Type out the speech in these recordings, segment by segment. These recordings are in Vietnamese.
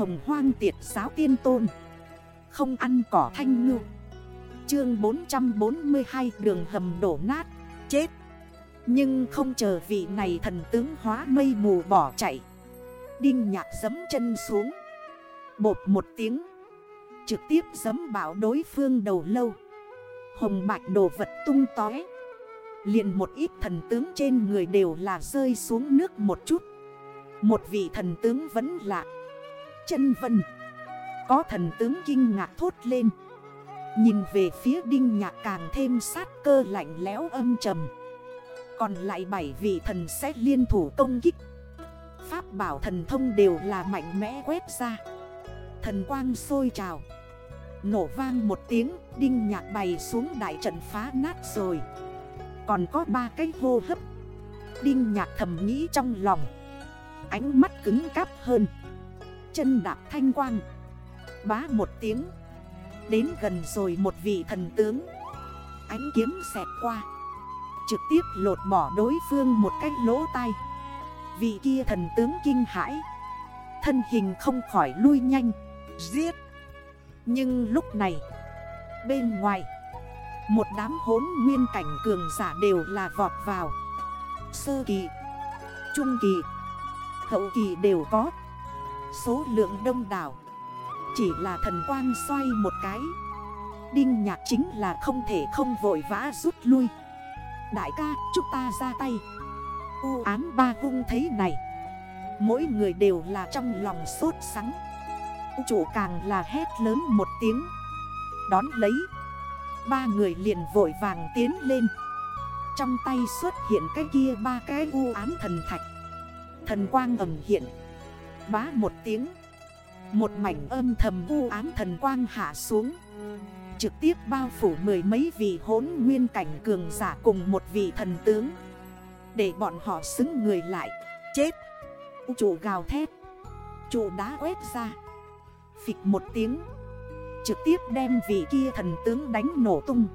hồng hoang tiệt giáo tiên tôn. Không ăn cỏ thanh ngư. Chương 442 đường hầm đổ nát. Chết. Nhưng không chờ vị này thần tướng hóa mây mù bỏ chạy. Đinh nhạc dấm chân xuống. Bột một tiếng. Trực tiếp dấm bảo đối phương đầu lâu. Hồng bạch đồ vật tung tói liền một ít thần tướng trên người đều là rơi xuống nước một chút. Một vị thần tướng vẫn lạ. Chân vân. Có thần tướng kinh ngạc thốt lên. Nhìn về phía đinh nhạc càng thêm sát cơ lạnh lẽo âm trầm. Còn lại bảy vị thần sẽ liên thủ công kích. Pháp bảo thần thông đều là mạnh mẽ quét ra. Thần quang sôi trào. Nổ vang một tiếng, Đinh nhạc bày xuống đại trận phá nát rồi. Còn có ba cái hô hấp. Đinh nhạc thầm nghĩ trong lòng. Ánh mắt cứng cáp hơn. Chân đạp thanh quang. Bá một tiếng. Đến gần rồi một vị thần tướng. Ánh kiếm xẹt qua. Trực tiếp lột bỏ đối phương một cái lỗ tai. Vị kia thần tướng kinh hãi. Thân hình không khỏi lui nhanh. Giết. Nhưng lúc này, Bên ngoài, Một đám hốn nguyên cảnh cường giả đều là vọt vào. Sơ kỳ, Trung kỳ, Hậu kỳ đều có. Số lượng đông đảo. Chỉ là thần quang xoay một cái. Đinh nhạc chính là không thể không vội vã rút lui. Đại ca, chúng ta ra tay. U án ba hung thấy này. Mỗi người đều là trong lòng sốt sắng. Chủ càng là hét lớn một tiếng. Đón lấy. Ba người liền vội vàng tiến lên. Trong tay xuất hiện cái kia ba cái u án thần thạch. Thần quang ẩm hiện. Bá một tiếng. Một mảnh âm thầm u ám thần quang hạ xuống. Trực tiếp bao phủ mười mấy vị hốn nguyên cảnh cường giả cùng một vị thần tướng. Để bọn họ xứng người lại. Chết. Chủ gào thét. Chủ đá quét ra. Phịch một tiếng. Trực tiếp đem vị kia thần tướng đánh nổ tung.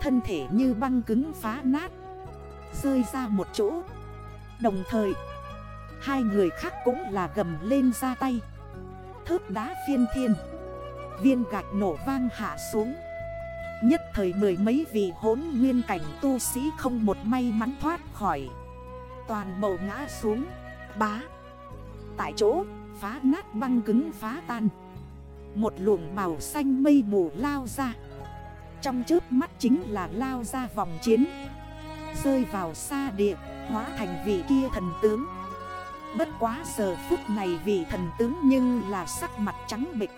Thân thể như băng cứng phá nát. Rơi ra một chỗ. Đồng thời Hai người khác cũng là gầm lên ra tay. Thớp đá phiên thiên. Viên gạch nổ vang hạ xuống. Nhất thời mười mấy vị hốn nguyên cảnh tu sĩ không một may mắn thoát khỏi. Toàn bầu ngã xuống. Bá. Tại chỗ, phá nát băng cứng phá tan. Một luồng màu xanh mây mù lao ra. Trong trước mắt chính là lao ra vòng chiến. Rơi vào xa địa, Hóa thành vị kia thần tướng. Bất quá giờ phút này vị thần tướng nhưng là sắc mặt trắng bịch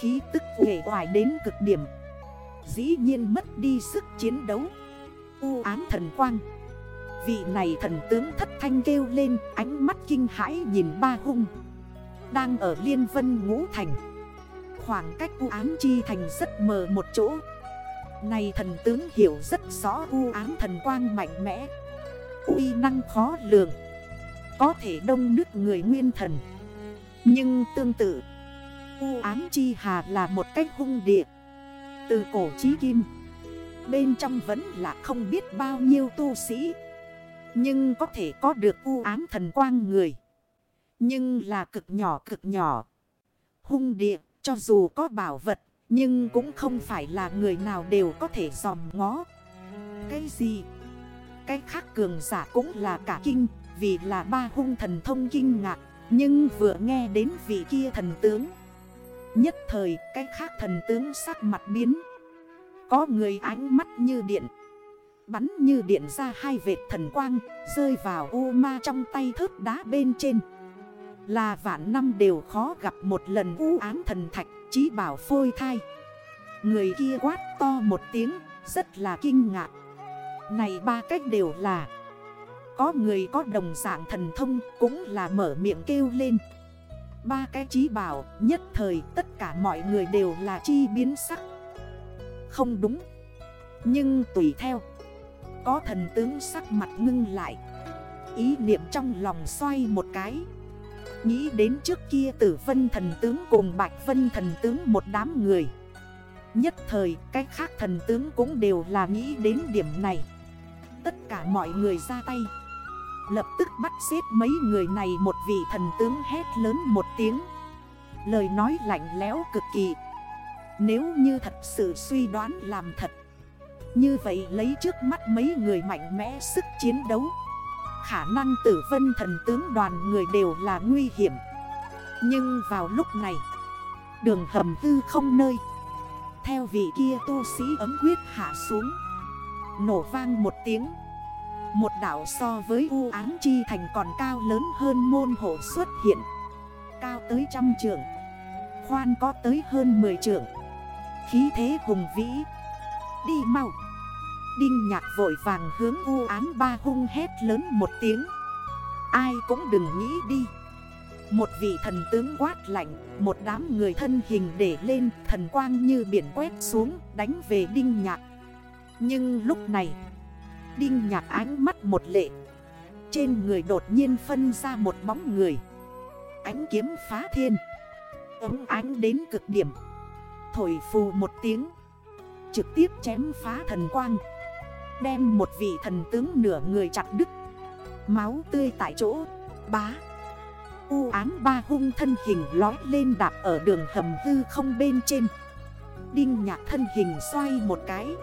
Khí tức vệ hoài đến cực điểm. Dĩ nhiên mất đi sức chiến đấu. U ám thần quang. Vị này thần tướng thất thanh kêu lên, Ánh mắt kinh hãi nhìn ba hung. Đang ở liên vân ngũ thành. Khoảng cách u ám chi thành rất mờ một chỗ. Này thần tướng hiểu rất rõ u ám thần quang mạnh mẽ. Uy năng khó lường. Có thể đông nước người nguyên thần. Nhưng tương tự, U ám chi hà là một cách hung địa. Từ cổ chí kim, Bên trong vẫn là không biết bao nhiêu tu sĩ. Nhưng có thể có được u ám thần quang người. Nhưng là cực nhỏ cực nhỏ. Hung địa, cho dù có bảo vật, Nhưng cũng không phải là người nào đều có thể dòm ngó. Cái gì? Cái khác cường giả cũng là cả kinh. Vì là ba hung thần thông kinh ngạc, Nhưng vừa nghe đến vị kia thần tướng. Nhất thời, cái khác thần tướng sắc mặt biến. Có người ánh mắt như điện, Bắn như điện ra hai vệt thần quang, Rơi vào u ma trong tay thớt đá bên trên. Là vạn năm đều khó gặp một lần u án thần thạch, Chí bảo phôi thai. Người kia quát to một tiếng, Rất là kinh ngạc. Này ba cách đều là có người có đồng dạng thần thông Cũng là mở miệng kêu lên. Ba cái trí bảo, nhất thời tất cả mọi người đều là chi biến sắc. Không đúng. Nhưng tùy theo, Có thần tướng sắc mặt ngưng lại. Ý niệm trong lòng xoay một cái. Nghĩ đến trước kia tử vân thần tướng cùng bạch vân thần tướng một đám người. Nhất thời cách khác thần tướng cũng đều là nghĩ đến điểm này. Tất cả mọi người ra tay. Lập tức bắt xếp mấy người này một vị thần tướng hét lớn một tiếng. Lời nói lạnh lẽo cực kỳ. Nếu như thật sự suy đoán làm thật, Như vậy lấy trước mắt mấy người mạnh mẽ sức chiến đấu, Khả năng tử vân thần tướng đoàn người đều là nguy hiểm. Nhưng vào lúc này, Đường hầm hư không nơi. Theo vị kia tu sĩ ấm quyết hạ xuống, Nổ vang một tiếng. Một đảo so với u áng chi thành còn cao lớn hơn môn hộ xuất hiện. Cao tới trăm trường Khoan có tới hơn 10 trường Khí thế hùng vĩ. Đi mau. Đinh nhạc vội vàng hướng u án ba hung hét lớn một tiếng. Ai cũng đừng nghĩ đi. Một vị thần tướng quát lạnh, Một đám người thân hình để lên, Thần quang như biển quét xuống, Đánh về đinh nhạc. Nhưng lúc này Đinh nhạc ánh mắt một lệ. Trên người đột nhiên phân ra một bóng người. Ánh kiếm phá thiên. Ấm ánh đến cực điểm. Thổi phù một tiếng. Trực tiếp chém phá thần quang. Đem một vị thần tướng nửa người chặt đứt. Máu tươi tại chỗ. Bá. U ám ba hung thân hình lói lên đạp ở đường hầm hư không bên trên. Đinh nhạc thân hình xoay một cái.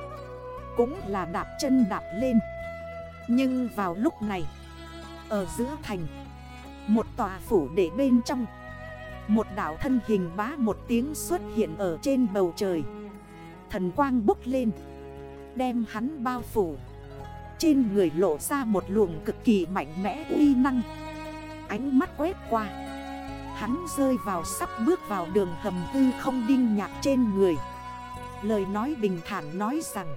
Cũng là đạp chân đạp lên. Nhưng vào lúc này, Ở giữa thành, Một tòa phủ để bên trong, Một đảo thân hình bá một tiếng xuất hiện ở trên bầu trời. Thần quang bốc lên, Đem hắn bao phủ. Trên người lộ ra một luồng cực kỳ mạnh mẽ uy năng. Ánh mắt quét qua, Hắn rơi vào sắp bước vào đường hầm tư không đinh nhạc trên người. Lời nói bình thản nói rằng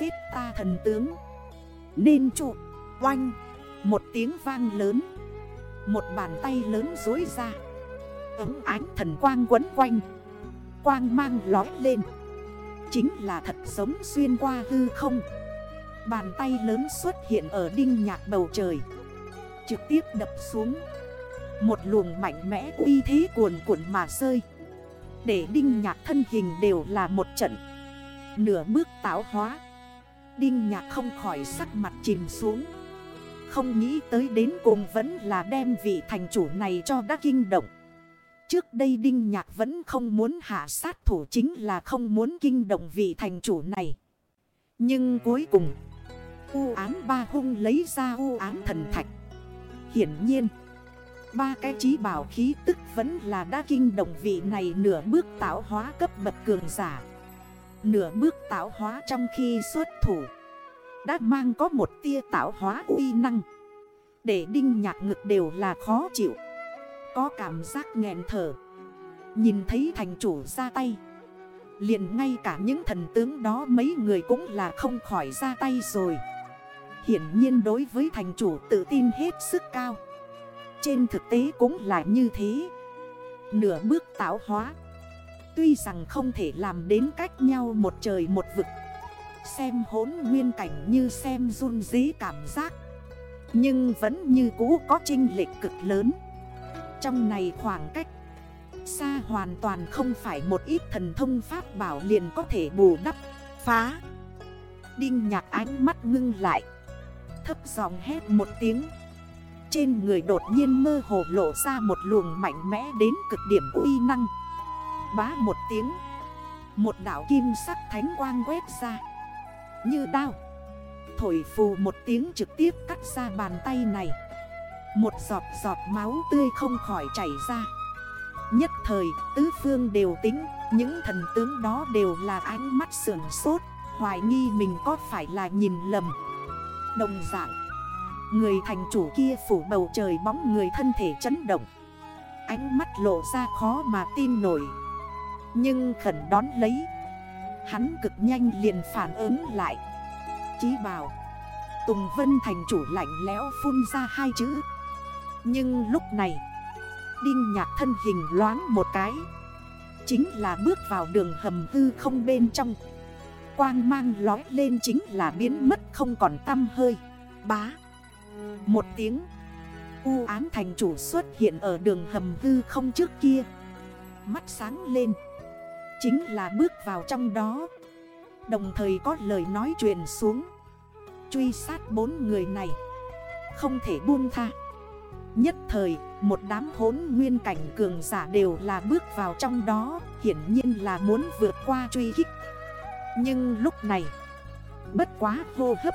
Giết ta thần tướng. Nên trụ, Oanh, Một tiếng vang lớn. Một bàn tay lớn dối ra. Ứng ánh thần quang quấn quanh. Quang mang lói lên. Chính là thật sống xuyên qua hư không. Bàn tay lớn xuất hiện ở đinh nhạc bầu trời. Trực tiếp đập xuống. Một luồng mạnh mẽ uy thế cuồn cuộn mà rơi. Để đinh nhạc thân hình đều là một trận. Nửa bước táo hóa. Đinh nhạc không khỏi sắc mặt chìm xuống Không nghĩ tới đến cùng vẫn là đem vị thành chủ này cho đã kinh động Trước đây Đinh Nhạc vẫn không muốn hạ sát thủ chính là không muốn kinh động vị thành chủ này. Nhưng cuối cùng, U án ba hung lấy ra U án thần thạch. Hiển nhiên, ba cái trí bảo khí tức vẫn là đã kinh động vị này nửa bước tạo hóa cấp bậc cường giả. Nửa bước tạo hóa trong khi xuất thủ, đã mang có một tia tạo hóa uy năng. Để đinh nhạc ngực đều là khó chịu. Có cảm giác nghẹn thở. Nhìn thấy thành chủ ra tay. Liền ngay cả những thần tướng đó mấy người cũng là không khỏi ra tay rồi. Hiển nhiên đối với thành chủ tự tin hết sức cao. Trên thực tế cũng là như thế. Nửa bước tạo hóa. Tuy rằng không thể làm đến cách nhau một trời một vực. Xem hốn nguyên cảnh như xem run dí cảm giác. Nhưng vẫn như cũ có trinh lệch cực lớn. Trong này khoảng cách Xa hoàn toàn không phải một ít thần thông pháp bảo liền có thể bù đắp, Phá. Đinh nhạc ánh mắt ngưng lại. Thấp giọng hét một tiếng. Trên người đột nhiên mơ hồ lộ ra một luồng mạnh mẽ đến cực điểm uy năng. Bá một tiếng. Một đảo kim sắc thánh quang quét ra. Như đao. Thổi phù một tiếng trực tiếp cắt ra bàn tay này. Một giọt giọt máu tươi không khỏi chảy ra. Nhất thời, tứ phương đều tính, Những thần tướng đó đều là ánh mắt sườn sốt, Hoài nghi mình có phải là nhìn lầm. Đồng dạng, Người thành chủ kia phủ bầu trời bóng người thân thể chấn động. Ánh mắt lộ ra khó mà tin nổi. Nhưng khẩn đón lấy. Hắn cực nhanh liền phản ứng lại. Chí bảo, Tùng Vân thành chủ lạnh lẽo phun ra hai chữ. Nhưng lúc này, Đinh nhạc thân hình loáng một cái. Chính là bước vào đường hầm hư không bên trong. Quang mang lói lên chính là biến mất không còn tăm hơi. Bá. Một tiếng. U án thành chủ xuất hiện ở đường hầm hư không trước kia. Mắt sáng lên. Chính là bước vào trong đó. Đồng thời có lời nói truyền xuống. Truy sát bốn người này. Không thể buông tha. Nhất thời, Một đám hốn nguyên cảnh cường giả đều là bước vào trong đó, Hiển nhiên là muốn vượt qua truy kích. Nhưng lúc này, Bất quá hô hấp.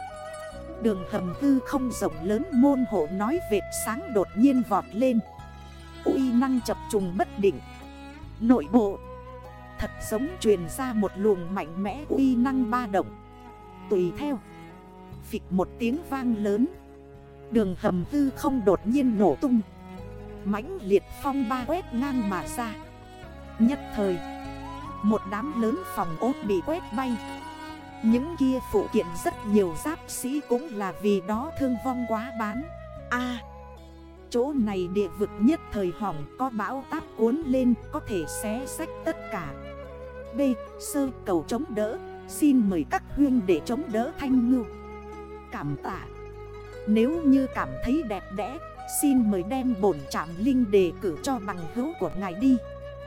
Đường hầm hư không rộng lớn môn hộ nói vệt sáng đột nhiên vọt lên. Uy năng chập trùng bất định. Nội bộ Thật giống truyền ra một luồng mạnh mẽ uy năng ba động. Tùy theo, Phịch một tiếng vang lớn. Đường hầm hư không đột nhiên nổ tung. Mãnh liệt phong ba quét ngang mà ra. Nhất thời, Một đám lớn phòng ốt bị quét bay. Những kia phụ kiện rất nhiều giáp sĩ cũng là vì đó thương vong quá bán. A! Chỗ này địa vực nhất thời hỏng, có bão táp cuốn lên, có thể xé sách tất cả. B. Sơ cầu chống đỡ, Xin mời các huyên để chống đỡ thanh ngư Cảm tạ. Nếu như cảm thấy đẹp đẽ, Xin mời đem bổn trạm linh đề cử cho bằng hữu của ngài đi.